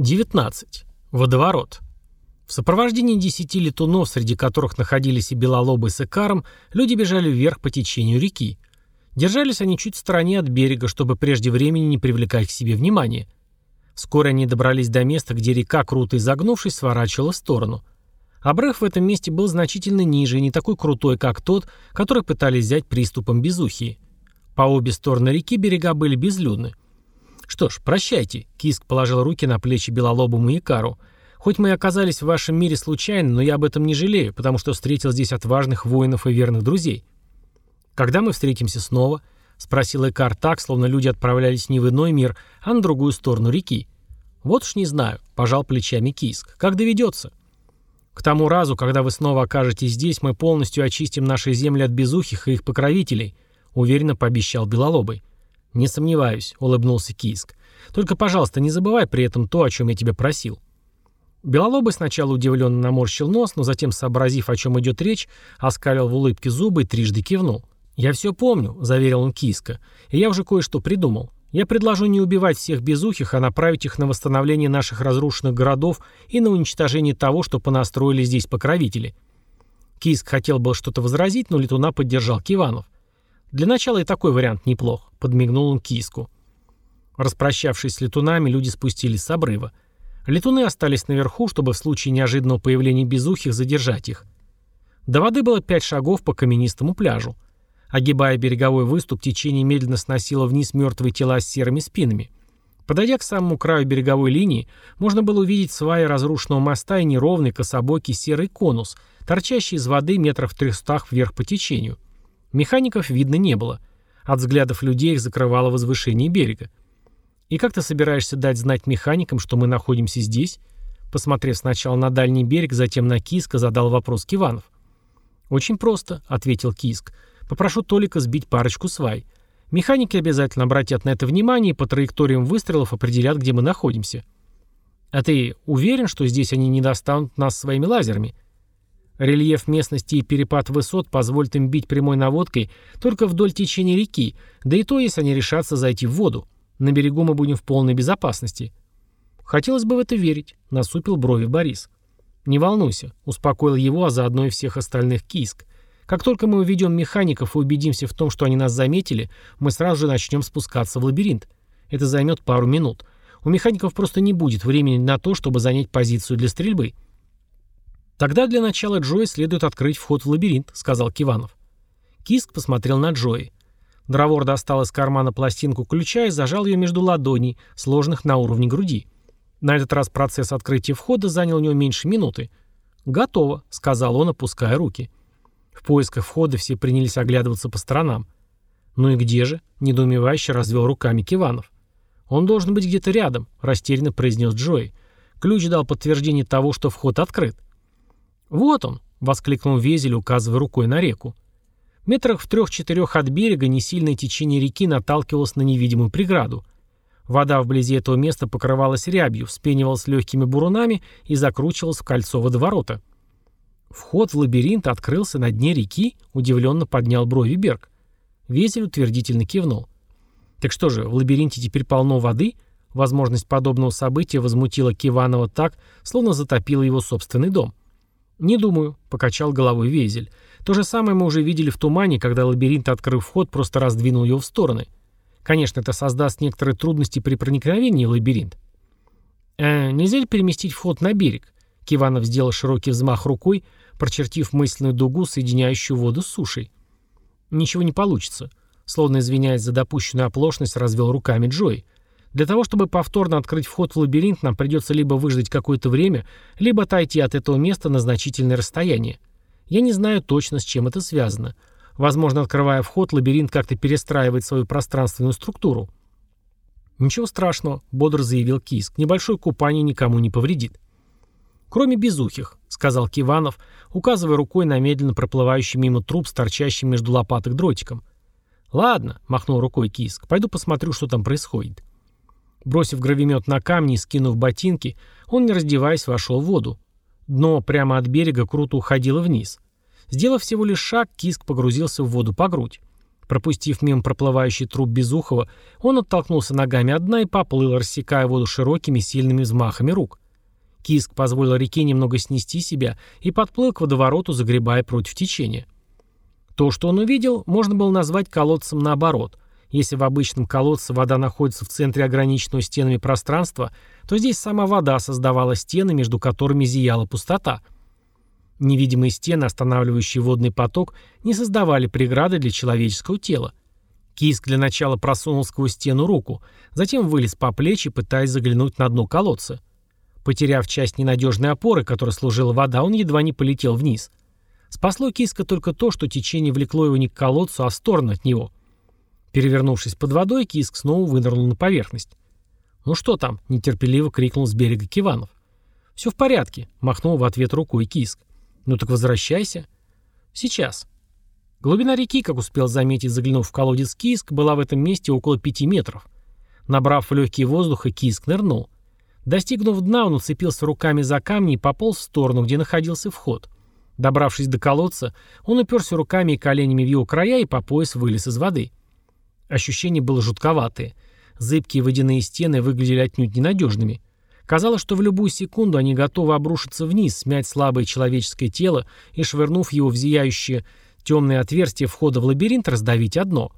19. Водоворот. В сопровождении десяти летунов, среди которых находились и Белолобы с Икаром, люди бежали вверх по течению реки. Держались они чуть в стороне от берега, чтобы прежде времени не привлекать к себе внимания. Вскоре они добрались до места, где река, круто изогнувшись, сворачивала в сторону. Обрыв в этом месте был значительно ниже и не такой крутой, как тот, который пытались взять приступом безухие. По обе стороны реки берега были безлюдны. «Что ж, прощайте», — Киск положил руки на плечи белолобому Икару. «Хоть мы и оказались в вашем мире случайно, но я об этом не жалею, потому что встретил здесь отважных воинов и верных друзей». «Когда мы встретимся снова?» — спросил Икар так, словно люди отправлялись не в иной мир, а на другую сторону реки. «Вот уж не знаю», — пожал плечами Киск. «Как доведется?» «К тому разу, когда вы снова окажетесь здесь, мы полностью очистим наши земли от безухих и их покровителей», — уверенно пообещал Белолобый. «Не сомневаюсь», — улыбнулся Кийск. «Только, пожалуйста, не забывай при этом то, о чем я тебя просил». Белолобый сначала удивленно наморщил нос, но затем, сообразив, о чем идет речь, оскалил в улыбке зубы и трижды кивнул. «Я все помню», — заверил он Киска, — «и я уже кое-что придумал. Я предложу не убивать всех безухих, а направить их на восстановление наших разрушенных городов и на уничтожение того, что понастроили здесь покровители». Киск хотел было что-то возразить, но летуна поддержал Киванов. Для начала и такой вариант неплох, подмигнул он киску. Распрощавшись с летунами, люди спустились с обрыва. Летуны остались наверху, чтобы в случае неожиданного появления безухих задержать их. До воды было пять шагов по каменистому пляжу. Огибая береговой выступ, течение медленно сносило вниз мертвые тела с серыми спинами. Подойдя к самому краю береговой линии, можно было увидеть сваи разрушенного моста и неровный кособокий серый конус, торчащий из воды метров трехстах вверх по течению. Механиков видно не было. От взглядов людей их закрывало возвышение берега. «И как ты собираешься дать знать механикам, что мы находимся здесь?» Посмотрев сначала на дальний берег, затем на Киска, задал вопрос Киванов. «Очень просто», — ответил Киск. «Попрошу Толика сбить парочку свай. Механики обязательно обратят на это внимание и по траекториям выстрелов определят, где мы находимся». «А ты уверен, что здесь они не достанут нас своими лазерами?» Рельеф местности и перепад высот позволят им бить прямой наводкой только вдоль течения реки, да и то, если они решатся зайти в воду. На берегу мы будем в полной безопасности. Хотелось бы в это верить, насупил брови Борис. Не волнуйся, успокоил его, а заодно и всех остальных киск. Как только мы уведем механиков и убедимся в том, что они нас заметили, мы сразу же начнем спускаться в лабиринт. Это займет пару минут. У механиков просто не будет времени на то, чтобы занять позицию для стрельбы. «Тогда для начала Джои следует открыть вход в лабиринт», — сказал Киванов. Киск посмотрел на Джои. Дровор достал из кармана пластинку ключа и зажал ее между ладоней, сложенных на уровне груди. На этот раз процесс открытия входа занял у него меньше минуты. «Готово», — сказал он, опуская руки. В поисках входа все принялись оглядываться по сторонам. «Ну и где же?» — недоумевающе развел руками Киванов. «Он должен быть где-то рядом», — растерянно произнес Джои. Ключ дал подтверждение того, что вход открыт. «Вот он!» — воскликнул Везель, указывая рукой на реку. Метрах в трех-четырех от берега несильное течение реки наталкивалось на невидимую преграду. Вода вблизи этого места покрывалась рябью, вспенивалась легкими бурунами и закручивалась в кольцо водоворота. Вход в лабиринт открылся на дне реки, удивленно поднял брови Берг. Везель утвердительно кивнул. «Так что же, в лабиринте теперь полно воды?» Возможность подобного события возмутила Киванова так, словно затопила его собственный дом. «Не думаю», — покачал головой Везель. «То же самое мы уже видели в тумане, когда лабиринт, открыв вход, просто раздвинул его в стороны. Конечно, это создаст некоторые трудности при проникновении в лабиринт». «Э, нельзя ли переместить вход на берег?» Киванов сделал широкий взмах рукой, прочертив мысленную дугу, соединяющую воду с сушей. «Ничего не получится», — словно извиняясь за допущенную оплошность, развел руками Джой. Для того, чтобы повторно открыть вход в лабиринт, нам придется либо выждать какое-то время, либо отойти от этого места на значительное расстояние. Я не знаю точно, с чем это связано. Возможно, открывая вход, лабиринт как-то перестраивает свою пространственную структуру. «Ничего страшного», — бодро заявил Киск. «Небольшое купание никому не повредит». «Кроме безухих», — сказал Киванов, указывая рукой на медленно проплывающий мимо труп с торчащим между лопаток дротиком. «Ладно», — махнул рукой Киск, — «пойду посмотрю, что там происходит». Бросив гравимет на камни и скинув ботинки, он, не раздеваясь, вошел в воду. Дно прямо от берега круто уходило вниз. Сделав всего лишь шаг, киск погрузился в воду по грудь. Пропустив мимо проплывающий труп Безухова, он оттолкнулся ногами от дна и поплыл, рассекая воду широкими сильными взмахами рук. Киск позволил реке немного снести себя и подплыл к водовороту, загребая против течения. То, что он увидел, можно было назвать колодцем наоборот. Если в обычном колодце вода находится в центре ограниченного стенами пространства, то здесь сама вода создавала стены, между которыми зияла пустота. Невидимые стены, останавливающие водный поток, не создавали преграды для человеческого тела. Киск для начала просунул сквозь стену руку, затем вылез по плечи, пытаясь заглянуть на дно колодца. Потеряв часть ненадежной опоры, которой служила вода, он едва не полетел вниз. Спасло Киска только то, что течение влекло его не к колодцу, а в сторону от него. Перевернувшись под водой, Киск снова вынырнул на поверхность. «Ну что там?» — нетерпеливо крикнул с берега Киванов. «Все в порядке», — махнул в ответ рукой Киск. «Ну так возвращайся». «Сейчас». Глубина реки, как успел заметить, заглянув в колодец Киск, была в этом месте около пяти метров. Набрав в легкие воздуха, Киск нырнул. Достигнув дна, он уцепился руками за камни и пополз в сторону, где находился вход. Добравшись до колодца, он уперся руками и коленями в его края и по пояс вылез из воды. Ощущение было жутковатое. Зыбкие водяные стены выглядели отнюдь ненадежными. Казалось, что в любую секунду они готовы обрушиться вниз, смять слабое человеческое тело и, швырнув его в зияющее темное отверстие входа в лабиринт, раздавить одно.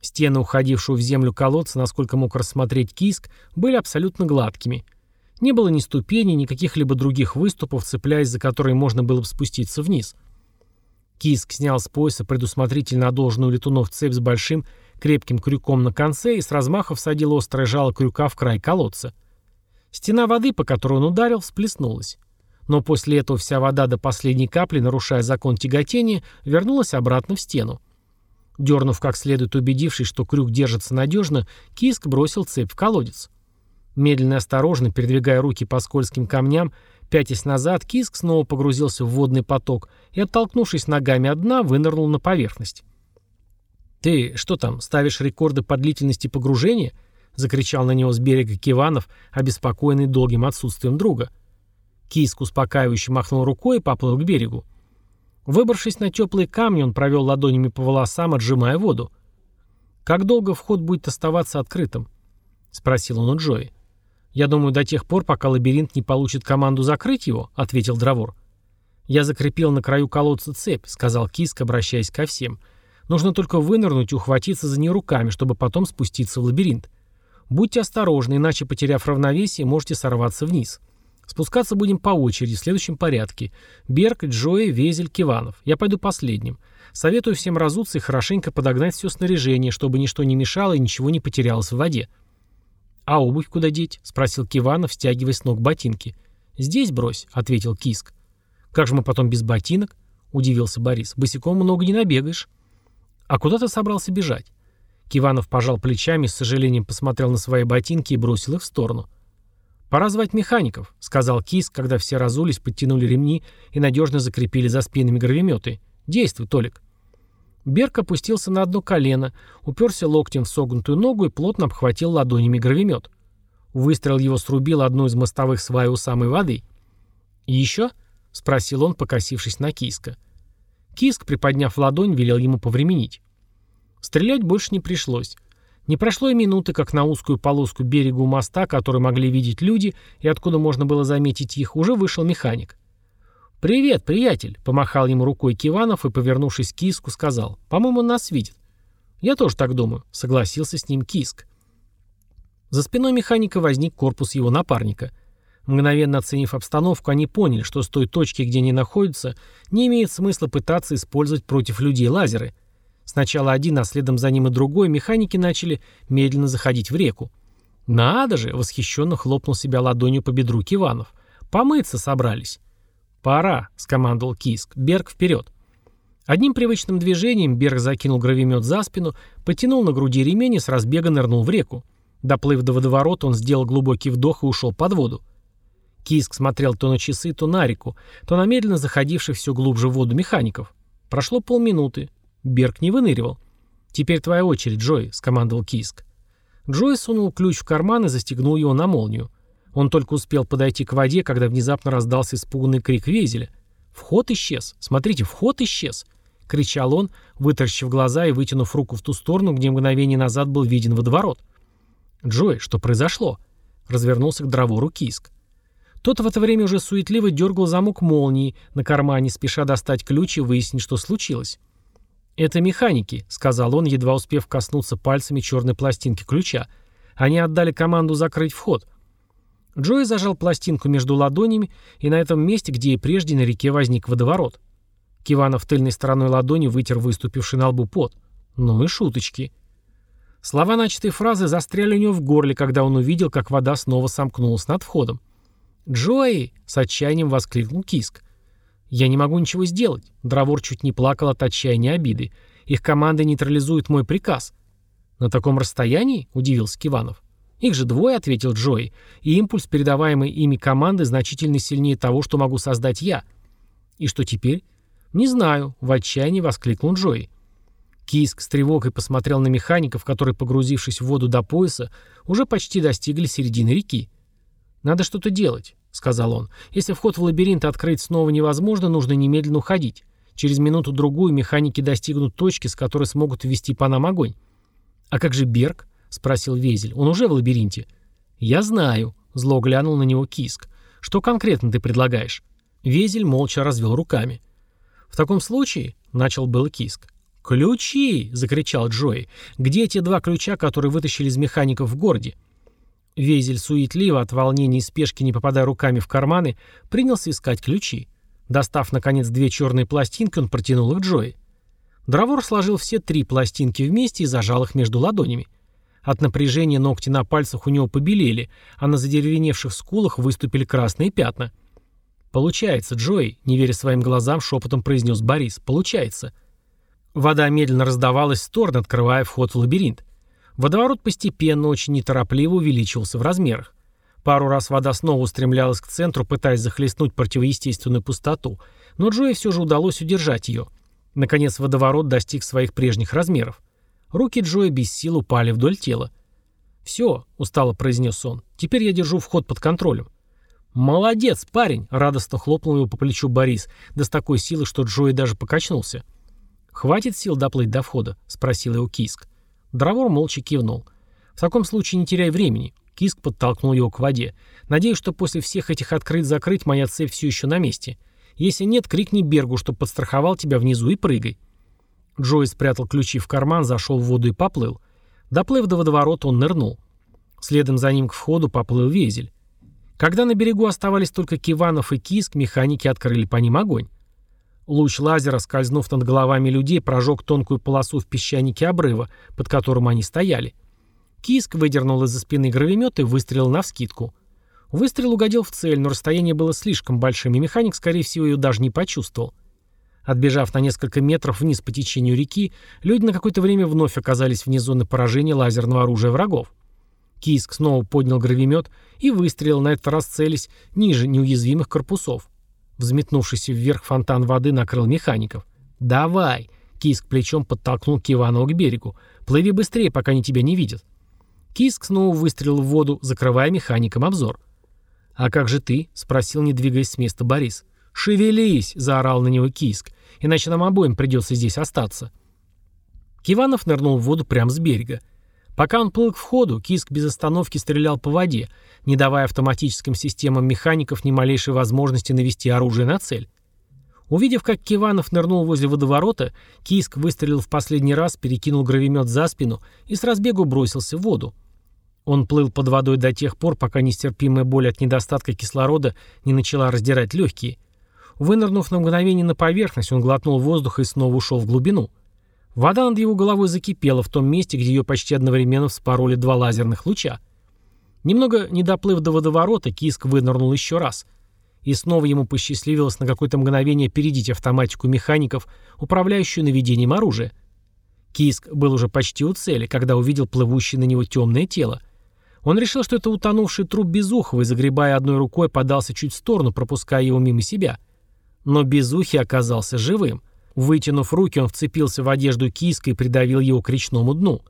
Стены, уходившего в землю колодца, насколько мог рассмотреть киск, были абсолютно гладкими. Не было ни ступеней, ни каких-либо других выступов, цепляясь за которые можно было бы спуститься вниз. Киск снял с пояса предусмотрительно одолженную летунов цепь с большим крепким крюком на конце и с размаха всадил острое жало крюка в край колодца. Стена воды, по которой он ударил, всплеснулась. Но после этого вся вода до последней капли, нарушая закон тяготения, вернулась обратно в стену. Дернув как следует, убедившись, что крюк держится надежно, Киск бросил цепь в колодец. Медленно и осторожно, передвигая руки по скользким камням, пятясь назад, Киск снова погрузился в водный поток и, оттолкнувшись ногами от дна, вынырнул на поверхность. «Ты что там, ставишь рекорды по длительности погружения?» — закричал на него с берега Киванов, обеспокоенный долгим отсутствием друга. Киск успокаивающе махнул рукой и поплыл к берегу. Выбравшись на теплые камни, он провел ладонями по волосам, отжимая воду. «Как долго вход будет оставаться открытым?» — спросил он у Джои. «Я думаю, до тех пор, пока лабиринт не получит команду закрыть его», — ответил Дровор. «Я закрепил на краю колодца цепь», — сказал Киск, обращаясь ко всем. Нужно только вынырнуть и ухватиться за нее руками, чтобы потом спуститься в лабиринт. Будьте осторожны, иначе, потеряв равновесие, можете сорваться вниз. Спускаться будем по очереди, в следующем порядке. Берг, Джои, Везель, Киванов. Я пойду последним. Советую всем разуться и хорошенько подогнать все снаряжение, чтобы ничто не мешало и ничего не потерялось в воде. «А обувь куда деть?» — спросил Киванов, стягивая с ног ботинки. «Здесь брось», — ответил Киск. «Как же мы потом без ботинок?» — удивился Борис. «Босиком много не набегаешь». «А куда ты собрался бежать?» Киванов пожал плечами, с сожалением посмотрел на свои ботинки и бросил их в сторону. «Пора звать механиков», — сказал Кис, когда все разулись, подтянули ремни и надежно закрепили за спинами гравиметы. «Действуй, Толик». Берг опустился на одно колено, уперся локтем в согнутую ногу и плотно обхватил ладонями гравимет. Выстрел его срубил одну из мостовых свай у самой воды. еще?» — спросил он, покосившись на Киска. Киск, приподняв ладонь, велел ему повременить. Стрелять больше не пришлось. Не прошло и минуты, как на узкую полоску берега моста, который могли видеть люди и откуда можно было заметить их, уже вышел механик. «Привет, приятель!» — помахал ему рукой Киванов и, повернувшись к Киску, сказал. «По-моему, он нас видит». «Я тоже так думаю», — согласился с ним Киск. За спиной механика возник корпус его напарника — Мгновенно оценив обстановку, они поняли, что с той точки, где они находятся, не имеет смысла пытаться использовать против людей лазеры. Сначала один, а следом за ним и другой, механики начали медленно заходить в реку. «Надо же!» — восхищенно хлопнул себя ладонью по бедру Киванов. «Помыться собрались». «Пора», — скомандовал Киск. «Берг вперед». Одним привычным движением Берг закинул гравимет за спину, потянул на груди ремень и с разбега нырнул в реку. Доплыв до водоворота, он сделал глубокий вдох и ушел под воду. Киск смотрел то на часы, то на реку, то на медленно заходивших все глубже в воду механиков. Прошло полминуты. Берг не выныривал. «Теперь твоя очередь, Джой», — скомандовал Киск. Джой сунул ключ в карман и застегнул его на молнию. Он только успел подойти к воде, когда внезапно раздался испуганный крик Везеля. «Вход исчез! Смотрите, вход исчез!» — кричал он, вытаращив глаза и вытянув руку в ту сторону, где мгновение назад был виден водоворот. «Джой, что произошло?» — развернулся к дровору Киск. Тот в это время уже суетливо дергал замок молнии на кармане, спеша достать ключ и выяснить, что случилось. «Это механики», — сказал он, едва успев коснуться пальцами черной пластинки ключа. «Они отдали команду закрыть вход». Джой зажал пластинку между ладонями, и на этом месте, где и прежде на реке возник водоворот. Киванов тыльной стороной ладони вытер выступивший на лбу пот. Ну и шуточки. Слова начатой фразы застряли у него в горле, когда он увидел, как вода снова сомкнулась над входом. «Джои!» — с отчаянием воскликнул Киск. «Я не могу ничего сделать». Дровор чуть не плакал от отчаяния обиды. «Их команда нейтрализует мой приказ». «На таком расстоянии?» — удивился Киванов. «Их же двое», — ответил Джои, «и импульс, передаваемый ими команды, значительно сильнее того, что могу создать я». «И что теперь?» «Не знаю», — в отчаянии воскликнул Джои. Киск с тревогой посмотрел на механиков, которые, погрузившись в воду до пояса, уже почти достигли середины реки. «Надо что-то делать», — сказал он. «Если вход в лабиринт открыть снова невозможно, нужно немедленно уходить. Через минуту-другую механики достигнут точки, с которой смогут ввести по нам огонь». «А как же Берг?» — спросил Везель. «Он уже в лабиринте». «Я знаю», — зло глянул на него Киск. «Что конкретно ты предлагаешь?» Везель молча развел руками. «В таком случае», — начал был Киск. «Ключи!» — закричал Джои. «Где те два ключа, которые вытащили из механиков в городе?» Везель суетливо, от волнения и спешки, не попадая руками в карманы, принялся искать ключи. Достав, наконец, две черные пластинки, он протянул их Джои. Дровор сложил все три пластинки вместе и зажал их между ладонями. От напряжения ногти на пальцах у него побелели, а на задеревеневших скулах выступили красные пятна — «Получается, Джои», — не веря своим глазам, шепотом произнес Борис. «Получается». Вода медленно раздавалась в стороны, открывая вход в лабиринт. Водоворот постепенно, очень неторопливо увеличивался в размерах. Пару раз вода снова устремлялась к центру, пытаясь захлестнуть противоестественную пустоту, но Джои все же удалось удержать ее. Наконец водоворот достиг своих прежних размеров. Руки Джои без сил упали вдоль тела. «Все», — устало произнес он, — «теперь я держу вход под контролем. «Молодец, парень!» — радостно хлопнул его по плечу Борис, да с такой силой, что Джои даже покачнулся. «Хватит сил доплыть до входа?» — спросил его Киск. Дровор молча кивнул. «В таком случае не теряй времени». Киск подтолкнул его к воде. «Надеюсь, что после всех этих открыть-закрыть моя цель все еще на месте. Если нет, крикни Бергу, чтобы подстраховал тебя внизу и прыгай». Джои спрятал ключи в карман, зашел в воду и поплыл. Доплыв до водоворота, он нырнул. Следом за ним к входу поплыл Везель. Когда на берегу оставались только Киванов и Киск, механики открыли по ним огонь. Луч лазера, скользнув над головами людей, прожег тонкую полосу в песчанике обрыва, под которым они стояли. Киск выдернул из-за спины гравимет и выстрелил навскидку. Выстрел угодил в цель, но расстояние было слишком большим, и механик, скорее всего, ее даже не почувствовал. Отбежав на несколько метров вниз по течению реки, люди на какое-то время вновь оказались вне зоны поражения лазерного оружия врагов. Киск снова поднял гравимет и выстрелил, на этот раз целясь ниже неуязвимых корпусов. Взметнувшийся вверх фонтан воды накрыл механиков. «Давай!» Киск плечом подтолкнул Киванова к берегу. «Плыви быстрее, пока они тебя не видят». Киск снова выстрелил в воду, закрывая механикам обзор. «А как же ты?» — спросил, не двигаясь с места Борис. «Шевелись!» — заорал на него Киск. «Иначе нам обоим придется здесь остаться». Киванов нырнул в воду прямо с берега. Пока он плыл к входу, Киск без остановки стрелял по воде, не давая автоматическим системам механиков ни малейшей возможности навести оружие на цель. Увидев, как Киванов нырнул возле водоворота, Киск выстрелил в последний раз, перекинул гравимет за спину и с разбегу бросился в воду. Он плыл под водой до тех пор, пока нестерпимая боль от недостатка кислорода не начала раздирать легкие. Вынырнув на мгновение на поверхность, он глотнул воздуха и снова ушел в глубину. Вода над его головой закипела в том месте, где ее почти одновременно вспороли два лазерных луча. Немного не доплыв до водоворота, Киск вынырнул еще раз. И снова ему посчастливилось на какое-то мгновение опередить автоматику механиков, управляющую наведением оружия. Киск был уже почти у цели, когда увидел плывущее на него темное тело. Он решил, что это утонувший труп Безухова, и, загребая одной рукой, подался чуть в сторону, пропуская его мимо себя. Но Безухий оказался живым — Вытянув руки, он вцепился в одежду Киска и придавил его к речному дну.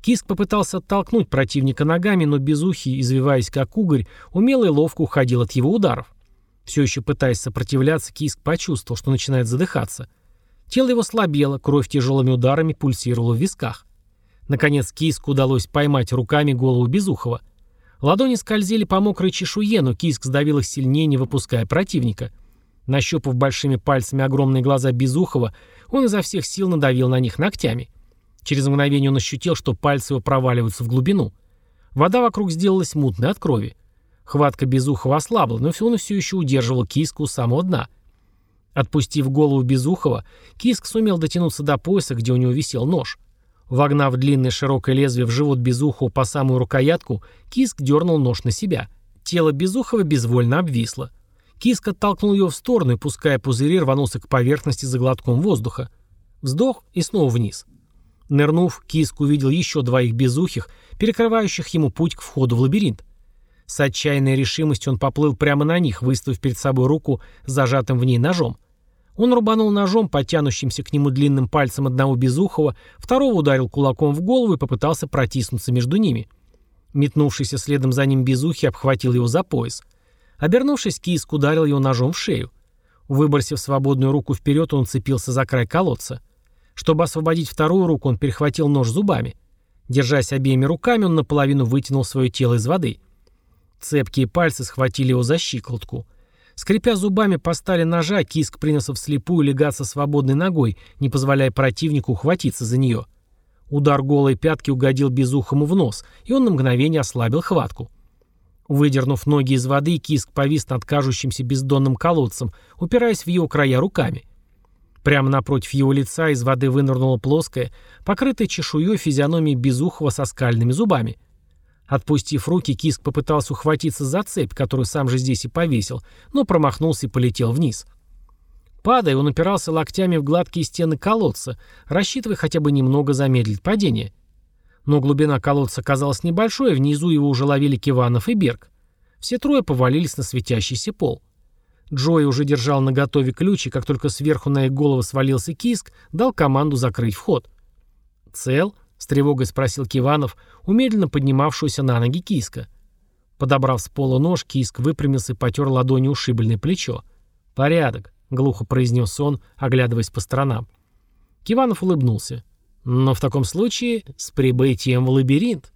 Киск попытался оттолкнуть противника ногами, но Безухий, извиваясь как угорь, умело и ловко уходил от его ударов. Все еще пытаясь сопротивляться, Киск почувствовал, что начинает задыхаться. Тело его слабело, кровь тяжелыми ударами пульсировала в висках. Наконец Киску удалось поймать руками голову Безухова. Ладони скользили по мокрой чешуе, но Киск сдавил их сильнее, не выпуская противника. Нащупав большими пальцами огромные глаза Безухова, он изо всех сил надавил на них ногтями. Через мгновение он ощутил, что пальцы его проваливаются в глубину. Вода вокруг сделалась мутной от крови. Хватка Безухова ослабла, но он все еще удерживал киску у самого дна. Отпустив голову Безухова, киск сумел дотянуться до пояса, где у него висел нож. Вогнав длинное широкое лезвие в живот Безухова по самую рукоятку, киск дернул нож на себя. Тело Безухова безвольно обвисло. Киск оттолкнул его в сторону и, пуская пузыри, рванулся к поверхности за глотком воздуха. Вздох и снова вниз. Нырнув, Киск увидел еще двоих безухих, перекрывающих ему путь к входу в лабиринт. С отчаянной решимостью он поплыл прямо на них, выставив перед собой руку с зажатым в ней ножом. Он рубанул ножом, потянущимся к нему длинным пальцем одного безухого, второго ударил кулаком в голову и попытался протиснуться между ними. Метнувшийся следом за ним безухий обхватил его за пояс. Обернувшись, Киск ударил его ножом в шею. Выбросив свободную руку вперед, он цепился за край колодца. Чтобы освободить вторую руку, он перехватил нож зубами. Держась обеими руками, он наполовину вытянул свое тело из воды. Цепкие пальцы схватили его за щиколотку. Скрипя зубами по стали ножа, киск принялся вслепую легаться свободной ногой, не позволяя противнику ухватиться за нее. Удар голой пятки угодил безухому в нос, и он на мгновение ослабил хватку. Выдернув ноги из воды, киск повис над кажущимся бездонным колодцем, упираясь в его края руками. Прямо напротив его лица из воды вынырнула плоская, покрытая чешуей физиономия безухого со скальными зубами. Отпустив руки, Киск попытался ухватиться за цепь, которую сам же здесь и повесил, но промахнулся и полетел вниз. Падая, он упирался локтями в гладкие стены колодца, рассчитывая хотя бы немного замедлить падение. Но глубина колодца казалась небольшой, и внизу его уже ловили Киванов и Берг. Все трое повалились на светящийся пол. Джои уже держал на готове ключ, и как только сверху на их голову свалился киск, дал команду закрыть вход. «Цел?» — с тревогой спросил Киванов, умедленно поднимавшуюся на ноги киска. Подобрав с пола нож, киск выпрямился и потер ладонью ушибленное плечо. «Порядок», — глухо произнес он, оглядываясь по сторонам. Киванов улыбнулся. «Но в таком случае с прибытием в лабиринт».